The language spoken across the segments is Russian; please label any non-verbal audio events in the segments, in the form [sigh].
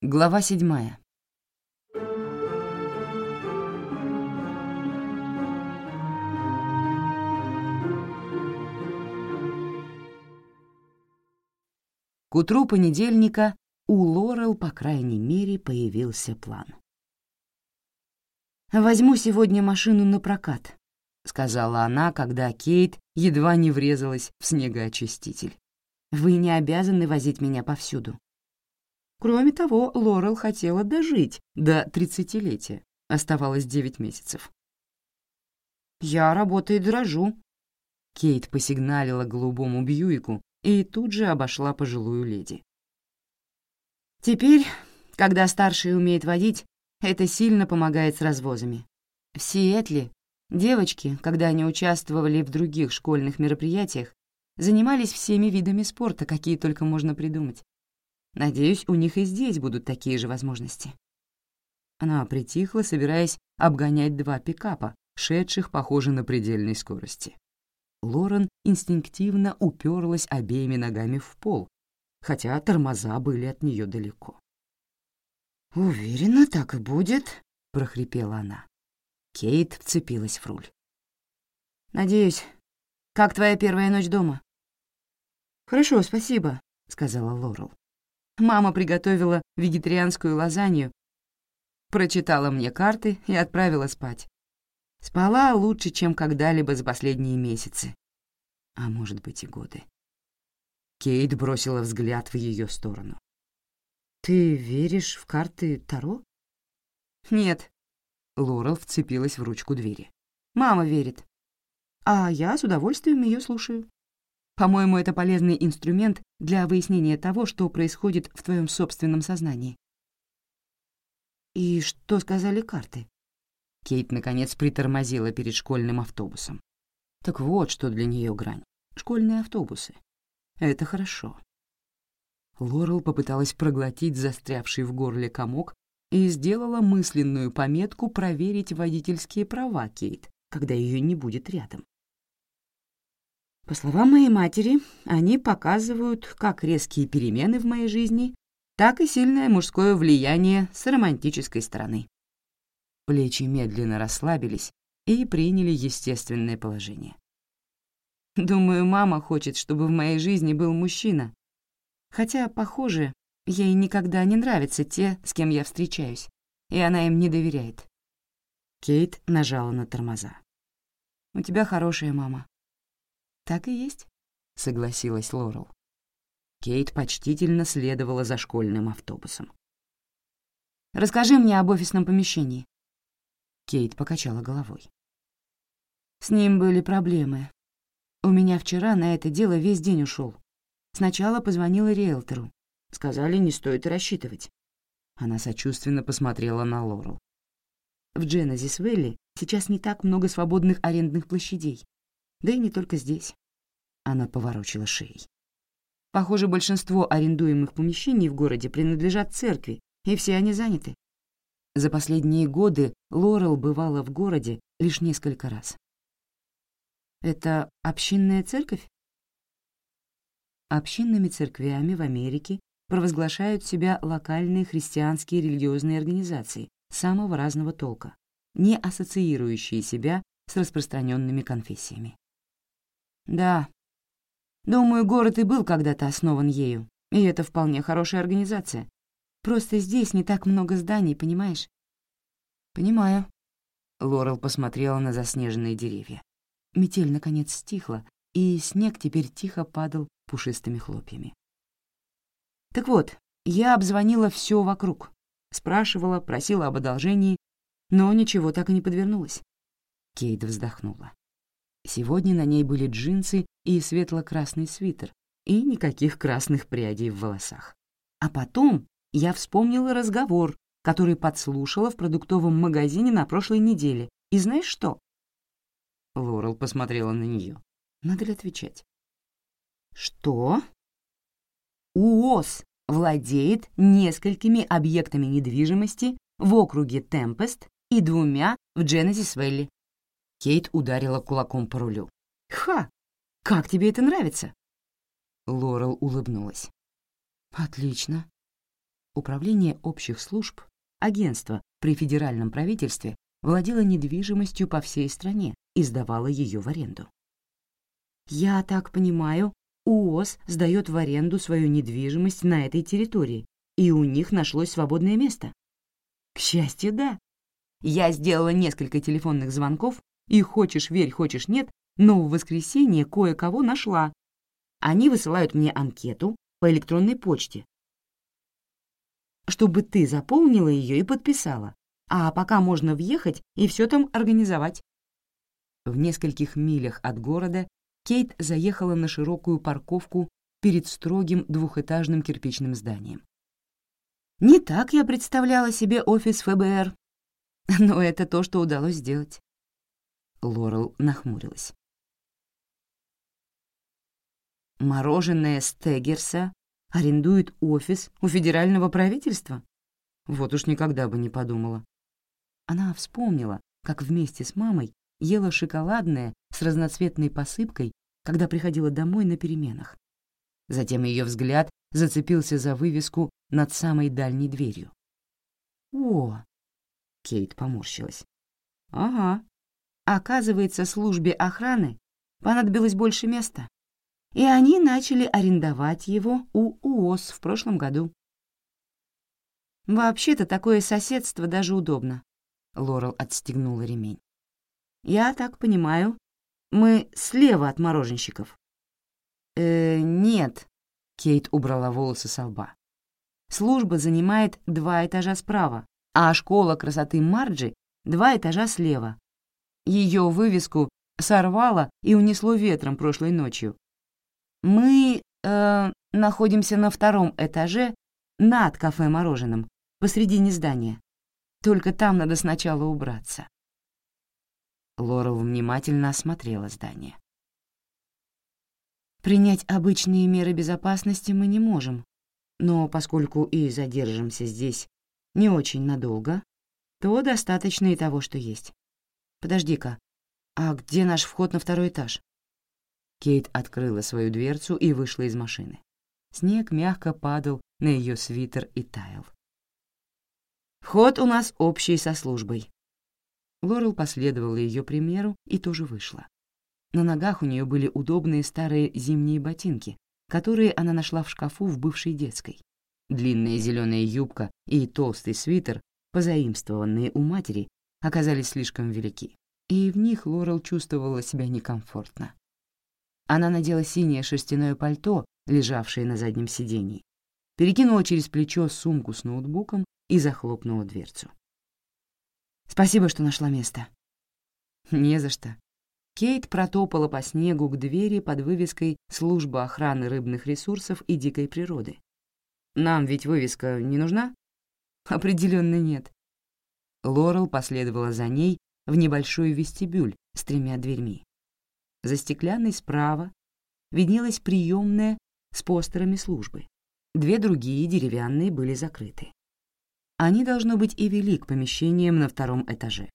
Глава седьмая. К утру понедельника у Лорел, по крайней мере, появился план. «Возьму сегодня машину на прокат», — сказала она, когда Кейт едва не врезалась в снегоочиститель. «Вы не обязаны возить меня повсюду». Кроме того, Лорел хотела дожить до тридцатилетия. Оставалось девять месяцев. «Я работаю дрожу», — Кейт посигналила голубому Бьюику и тут же обошла пожилую леди. «Теперь, когда старший умеет водить, это сильно помогает с развозами. В Сиэтле девочки, когда они участвовали в других школьных мероприятиях, занимались всеми видами спорта, какие только можно придумать. Надеюсь, у них и здесь будут такие же возможности. Она притихла, собираясь обгонять два пикапа, шедших, похоже, на предельной скорости. Лорен инстинктивно уперлась обеими ногами в пол, хотя тормоза были от нее далеко. «Уверена, так и будет», — прохрипела она. Кейт вцепилась в руль. «Надеюсь. Как твоя первая ночь дома?» «Хорошо, спасибо», — сказала Лорел. Мама приготовила вегетарианскую лазанью, прочитала мне карты и отправила спать. Спала лучше, чем когда-либо за последние месяцы. А может быть и годы. Кейт бросила взгляд в ее сторону. «Ты веришь в карты Таро?» «Нет». Лорел вцепилась в ручку двери. «Мама верит. А я с удовольствием ее слушаю. По-моему, это полезный инструмент для выяснения того, что происходит в твоем собственном сознании. «И что сказали карты?» Кейт, наконец, притормозила перед школьным автобусом. Так вот, что для нее грань. Школьные автобусы. Это хорошо. Лорел попыталась проглотить застрявший в горле комок и сделала мысленную пометку проверить водительские права Кейт, когда ее не будет рядом. По словам моей матери, они показывают как резкие перемены в моей жизни, так и сильное мужское влияние с романтической стороны. Плечи медленно расслабились и приняли естественное положение. Думаю, мама хочет, чтобы в моей жизни был мужчина. Хотя, похоже, ей никогда не нравятся те, с кем я встречаюсь, и она им не доверяет. Кейт нажала на тормоза. «У тебя хорошая мама. «Так и есть», — согласилась Лорел. Кейт почтительно следовала за школьным автобусом. «Расскажи мне об офисном помещении». Кейт покачала головой. «С ним были проблемы. У меня вчера на это дело весь день ушел. Сначала позвонила риэлтору. Сказали, не стоит рассчитывать». Она сочувственно посмотрела на Лорел. В Дженезис-Вэлли сейчас не так много свободных арендных площадей. Да и не только здесь. Она поворочила шеей. Похоже, большинство арендуемых помещений в городе принадлежат церкви, и все они заняты. За последние годы Лорел бывала в городе лишь несколько раз. Это общинная церковь? Общинными церквями в Америке провозглашают себя локальные христианские религиозные организации самого разного толка, не ассоциирующие себя с распространенными конфессиями. Да, думаю, город и был когда-то основан ею, и это вполне хорошая организация. Просто здесь не так много зданий, понимаешь? Понимаю. Лорел посмотрела на заснеженные деревья. Метель, наконец, стихла, и снег теперь тихо падал пушистыми хлопьями. Так вот, я обзвонила все вокруг. Спрашивала, просила об одолжении, но ничего так и не подвернулось. Кейт вздохнула. Сегодня на ней были джинсы и светло-красный свитер, и никаких красных прядей в волосах. А потом я вспомнила разговор, который подслушала в продуктовом магазине на прошлой неделе. И знаешь что? Лорел посмотрела на нее. Надо ли отвечать? Что? УОС владеет несколькими объектами недвижимости в округе Темпест и двумя в Дженезис-Вэлли. Кейт ударила кулаком по рулю. «Ха! Как тебе это нравится?» Лорел улыбнулась. «Отлично». Управление общих служб, агентство при федеральном правительстве, владело недвижимостью по всей стране и сдавало ее в аренду. «Я так понимаю, УОС сдает в аренду свою недвижимость на этой территории, и у них нашлось свободное место?» «К счастью, да. Я сделала несколько телефонных звонков, и хочешь верь, хочешь нет, но в воскресенье кое-кого нашла. Они высылают мне анкету по электронной почте, чтобы ты заполнила ее и подписала, а пока можно въехать и все там организовать. В нескольких милях от города Кейт заехала на широкую парковку перед строгим двухэтажным кирпичным зданием. Не так я представляла себе офис ФБР, [laughs] но это то, что удалось сделать. Лорел нахмурилась. Мороженое Стеггерса арендует офис у федерального правительства? Вот уж никогда бы не подумала. Она вспомнила, как вместе с мамой ела шоколадное с разноцветной посыпкой, когда приходила домой на переменах. Затем ее взгляд зацепился за вывеску над самой дальней дверью. «О!» — Кейт поморщилась. «Ага. Оказывается, службе охраны понадобилось больше места и они начали арендовать его у УОС в прошлом году. «Вообще-то такое соседство даже удобно», — Лорел отстегнула ремень. «Я так понимаю, мы слева от мороженщиков». «Э, нет», — Кейт убрала волосы со лба. «Служба занимает два этажа справа, а школа красоты Марджи — два этажа слева. Ее вывеску сорвало и унесло ветром прошлой ночью, мы э, находимся на втором этаже над кафе-мороженым, посредине здания. Только там надо сначала убраться. Лорел внимательно осмотрела здание. Принять обычные меры безопасности мы не можем, но поскольку и задержимся здесь не очень надолго, то достаточно и того, что есть. Подожди-ка, а где наш вход на второй этаж? Кейт открыла свою дверцу и вышла из машины. Снег мягко падал на ее свитер и таял. «Вход у нас общий со службой». Лорел последовала ее примеру и тоже вышла. На ногах у нее были удобные старые зимние ботинки, которые она нашла в шкафу в бывшей детской. Длинная зеленая юбка и толстый свитер, позаимствованные у матери, оказались слишком велики, и в них Лорел чувствовала себя некомфортно. Она надела синее шерстяное пальто, лежавшее на заднем сиденье, перекинула через плечо сумку с ноутбуком и захлопнула дверцу. «Спасибо, что нашла место». «Не за что». Кейт протопала по снегу к двери под вывеской «Служба охраны рыбных ресурсов и дикой природы». «Нам ведь вывеска не нужна?» Определенно нет». Лорел последовала за ней в небольшой вестибюль с тремя дверьми. За стеклянной справа виднелась приемная с постерами службы. Две другие деревянные были закрыты. Они, должно быть, и вели к помещениям на втором этаже.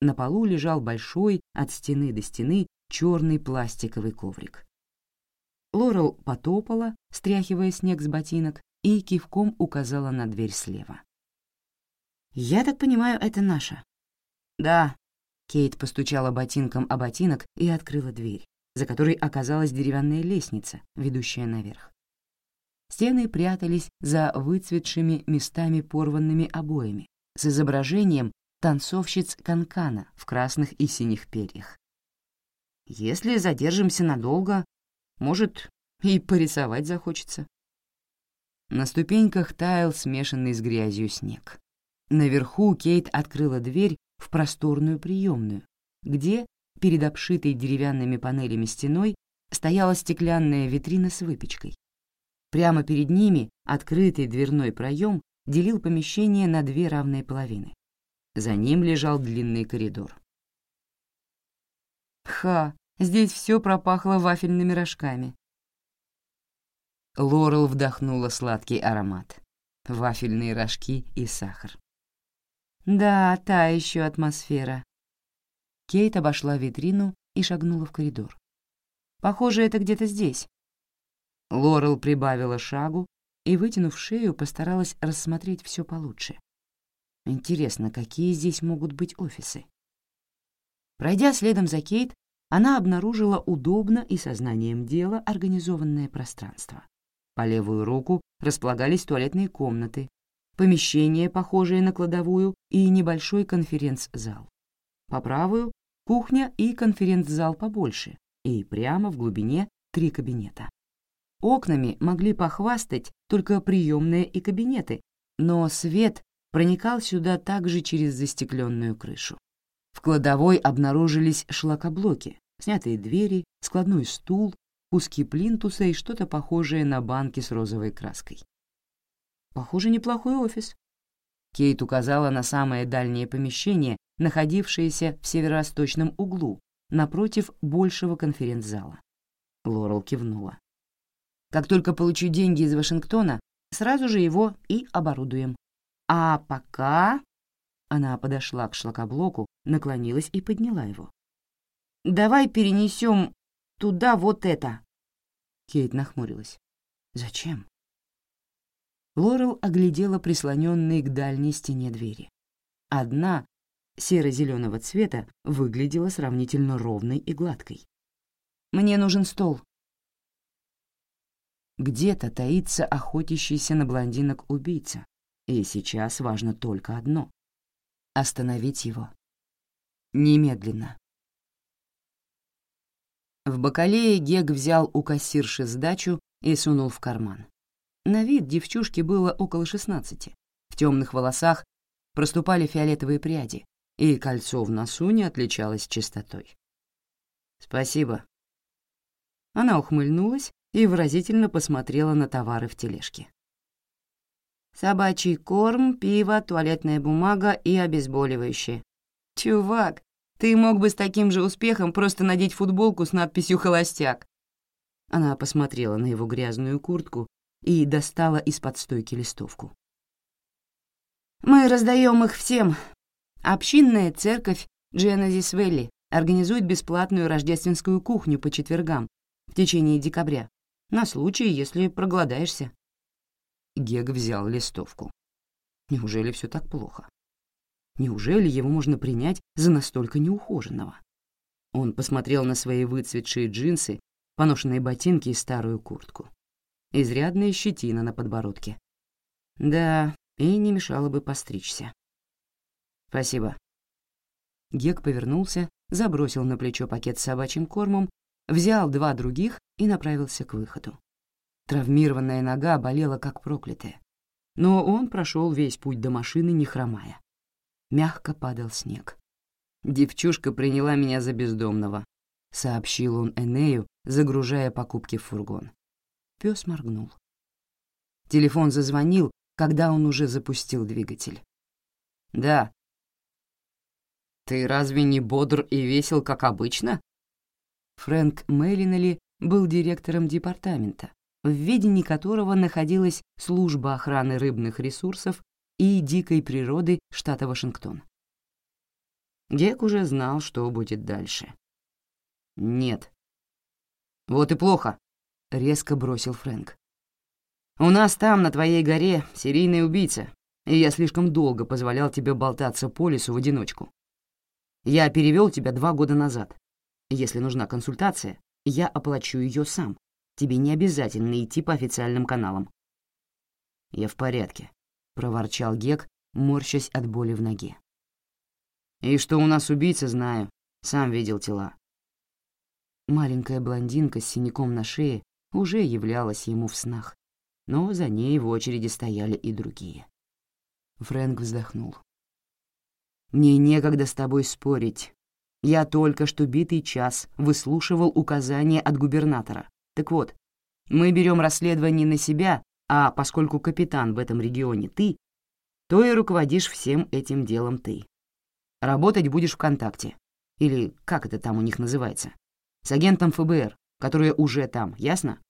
На полу лежал большой от стены до стены черный пластиковый коврик. Лорел потопала, стряхивая снег с ботинок, и кивком указала на дверь слева. «Я так понимаю, это наша?» «Да», Кейт постучала ботинком о ботинок и открыла дверь, за которой оказалась деревянная лестница, ведущая наверх. Стены прятались за выцветшими местами порванными обоями с изображением танцовщиц канкана в красных и синих перьях. Если задержимся надолго, может, и порисовать захочется. На ступеньках таял смешанный с грязью снег. Наверху Кейт открыла дверь в просторную приемную, где, перед обшитой деревянными панелями стеной, стояла стеклянная витрина с выпечкой. Прямо перед ними открытый дверной проем делил помещение на две равные половины. За ним лежал длинный коридор. «Ха, здесь все пропахло вафельными рожками». Лорел вдохнула сладкий аромат. Вафельные рожки и сахар. Да, та еще атмосфера. Кейт обошла витрину и шагнула в коридор. Похоже, это где-то здесь. Лорел прибавила шагу, и, вытянув шею, постаралась рассмотреть все получше. Интересно, какие здесь могут быть офисы? Пройдя следом за Кейт, она обнаружила удобно и сознанием дела организованное пространство. По левую руку располагались туалетные комнаты, помещение, похожее на кладовую, и небольшой конференц-зал. По правую — кухня и конференц-зал побольше, и прямо в глубине три кабинета. Окнами могли похвастать только приемные и кабинеты, но свет проникал сюда также через застекленную крышу. В кладовой обнаружились шлакоблоки, снятые двери, складной стул, куски плинтуса и что-то похожее на банки с розовой краской. Похоже, неплохой офис. Кейт указала на самое дальнее помещение, находившееся в северо-восточном углу, напротив большего конференц-зала. Лорел кивнула. Как только получу деньги из Вашингтона, сразу же его и оборудуем. А пока...» Она подошла к шлакоблоку, наклонилась и подняла его. «Давай перенесем туда вот это». Кейт нахмурилась. «Зачем?» Лорел оглядела прислоненные к дальней стене двери. Одна, серо-зеленого цвета, выглядела сравнительно ровной и гладкой. «Мне нужен стол», где-то таится охотящийся на блондинок убийца, и сейчас важно только одно — остановить его. Немедленно. В бакалее Гег взял у кассирши сдачу и сунул в карман. На вид девчушке было около шестнадцати. В темных волосах проступали фиолетовые пряди, и кольцо в носу не отличалось чистотой. «Спасибо». Она ухмыльнулась и выразительно посмотрела на товары в тележке. «Собачий корм, пиво, туалетная бумага и обезболивающее. Чувак, ты мог бы с таким же успехом просто надеть футболку с надписью «Холостяк». Она посмотрела на его грязную куртку и достала из-под стойки листовку. «Мы раздаем их всем. Общинная церковь Дженезис Велли организует бесплатную рождественскую кухню по четвергам в течение декабря на случай, если проголодаешься». Гег взял листовку. Неужели все так плохо? Неужели его можно принять за настолько неухоженного? Он посмотрел на свои выцветшие джинсы, поношенные ботинки и старую куртку. Изрядная щетина на подбородке. Да, и не мешало бы постричься. «Спасибо». Гек повернулся, забросил на плечо пакет с собачьим кормом взял два других и направился к выходу. Травмированная нога болела как проклятая, но он прошел весь путь до машины, не хромая. Мягко падал снег. «Девчушка приняла меня за бездомного», — сообщил он Энею, загружая покупки в фургон. Пес моргнул. Телефон зазвонил, когда он уже запустил двигатель. «Да». «Ты разве не бодр и весел, как обычно?» Фрэнк Меллинелли был директором департамента, в ведении которого находилась служба охраны рыбных ресурсов и дикой природы штата Вашингтон. Гек уже знал, что будет дальше. «Нет». «Вот и плохо», — резко бросил Фрэнк. «У нас там, на твоей горе, серийный убийца, и я слишком долго позволял тебе болтаться по лесу в одиночку. Я перевел тебя два года назад. Если нужна консультация, я оплачу ее сам. Тебе не обязательно идти по официальным каналам». «Я в порядке», — проворчал Гек, морщась от боли в ноге. «И что у нас убийца, знаю. Сам видел тела». Маленькая блондинка с синяком на шее уже являлась ему в снах, но за ней в очереди стояли и другие. Фрэнк вздохнул. «Мне некогда с тобой спорить. Я только что битый час выслушивал указания от губернатора. Так вот, мы берем расследование на себя, а поскольку капитан в этом регионе ты, то и руководишь всем этим делом ты. Работать будешь в контакте. Или как это там у них называется? С агентом ФБР, который уже там, ясно?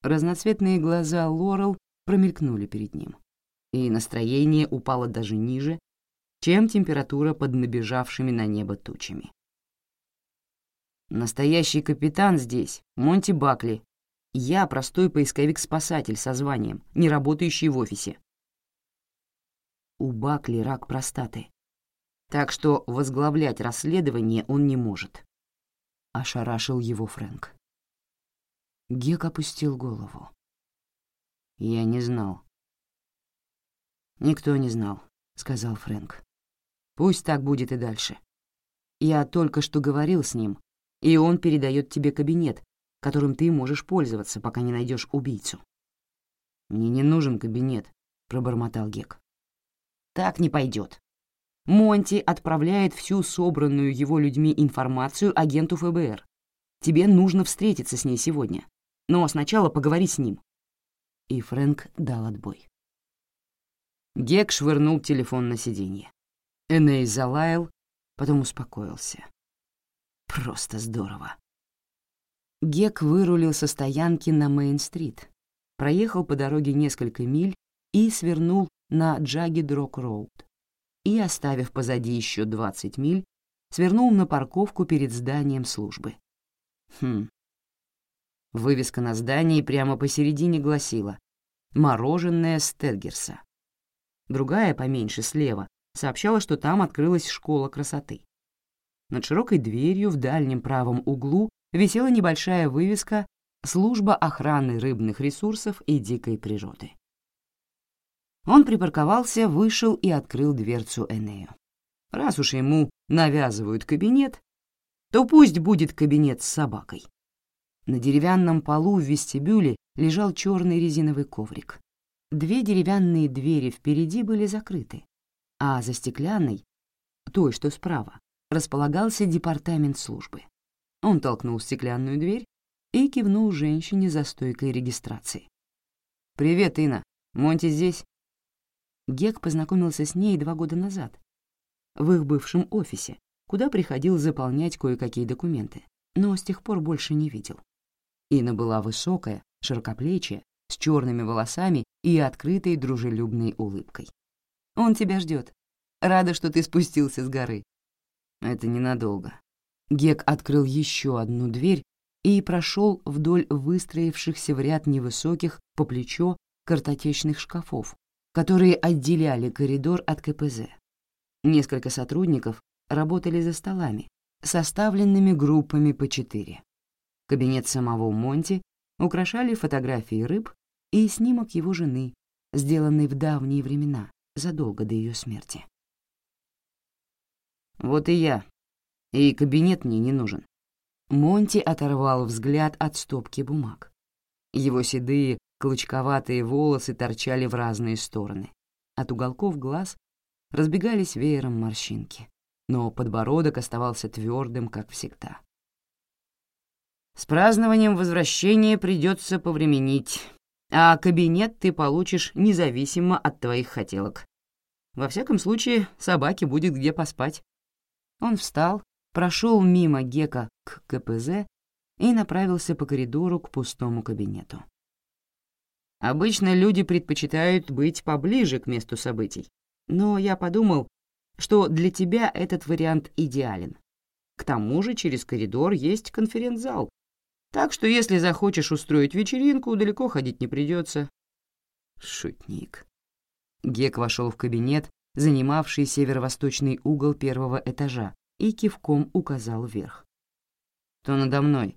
Разноцветные глаза Лорел промелькнули перед ним, и настроение упало даже ниже, чем температура под набежавшими на небо тучами. Настоящий капитан здесь — Монти Бакли. Я простой поисковик-спасатель со званием, не работающий в офисе. У Бакли рак простаты. Так что возглавлять расследование он не может. Ошарашил его Фрэнк. Гек опустил голову. Я не знал. Никто не знал, сказал Фрэнк. Пусть так будет и дальше. Я только что говорил с ним, и он передает тебе кабинет, которым ты можешь пользоваться, пока не найдешь убийцу. «Мне не нужен кабинет», — пробормотал Гек. «Так не пойдет. Монти отправляет всю собранную его людьми информацию агенту ФБР. Тебе нужно встретиться с ней сегодня. Но сначала поговори с ним». И Фрэнк дал отбой. Гек швырнул телефон на сиденье. Эней залаял, потом успокоился. Просто здорово. Гек вырулил со стоянки на Мейн-стрит, проехал по дороге несколько миль и свернул на Джаггид-Рок-Роуд. И, оставив позади еще 20 миль, свернул на парковку перед зданием службы. Хм. Вывеска на здании прямо посередине гласила «Мороженое Стедгерса». Другая, поменьше, слева, сообщала, что там открылась школа красоты. Над широкой дверью в дальнем правом углу висела небольшая вывеска «Служба охраны рыбных ресурсов и дикой природы». Он припарковался, вышел и открыл дверцу Энею. Раз уж ему навязывают кабинет, то пусть будет кабинет с собакой. На деревянном полу в вестибюле лежал черный резиновый коврик. Две деревянные двери впереди были закрыты, а за стеклянной, той, что справа, располагался департамент службы. Он толкнул стеклянную дверь и кивнул женщине за стойкой регистрации. «Привет, Инна. Монти здесь?» Гек познакомился с ней два года назад, в их бывшем офисе, куда приходил заполнять кое-какие документы, но с тех пор больше не видел. Инна была высокая, широкоплечья, с черными волосами и открытой дружелюбной улыбкой. «Он тебя ждет. Рада, что ты спустился с горы. Это ненадолго. Гек открыл еще одну дверь и прошел вдоль выстроившихся в ряд невысоких по плечо картотечных шкафов, которые отделяли коридор от КПЗ. Несколько сотрудников работали за столами, составленными группами по четыре. Кабинет самого Монти украшали фотографии рыб и снимок его жены, сделанный в давние времена, задолго до ее смерти. Вот и я. И кабинет мне не нужен. Монти оторвал взгляд от стопки бумаг. Его седые, клочковатые волосы торчали в разные стороны. От уголков глаз разбегались веером морщинки, но подбородок оставался твердым, как всегда. С празднованием возвращения придется повременить, а кабинет ты получишь независимо от твоих хотелок. Во всяком случае, собаке будет где поспать. Он встал, прошел мимо Гека к КПЗ и направился по коридору к пустому кабинету. Обычно люди предпочитают быть поближе к месту событий, но я подумал, что для тебя этот вариант идеален. К тому же через коридор есть конференц-зал, так что если захочешь устроить вечеринку, далеко ходить не придется. Шутник. Гек вошел в кабинет занимавший северо-восточный угол первого этажа, и кивком указал вверх. «То надо мной?»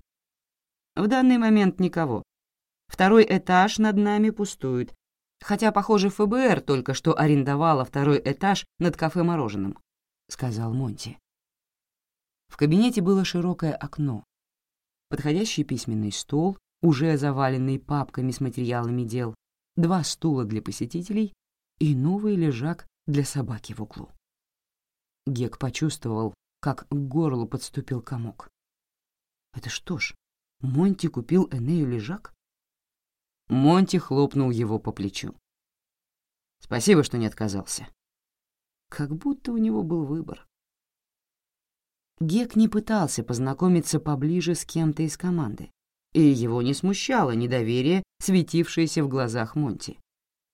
«В данный момент никого. Второй этаж над нами пустует, хотя, похоже, ФБР только что арендовало второй этаж над кафе-мороженым», — сказал Монти. В кабинете было широкое окно, подходящий письменный стол, уже заваленный папками с материалами дел, два стула для посетителей и новый лежак для собаки в углу. Гек почувствовал, как к горлу подступил комок. Это что ж, Монти купил Энею лежак? Монти хлопнул его по плечу. Спасибо, что не отказался. Как будто у него был выбор. Гек не пытался познакомиться поближе с кем-то из команды, и его не смущало недоверие, светившееся в глазах Монти.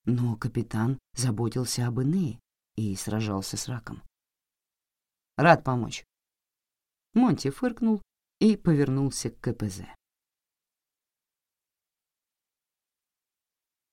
Но капитан заботился об Энее и сражался с раком. «Рад помочь». Монти фыркнул и повернулся к КПЗ.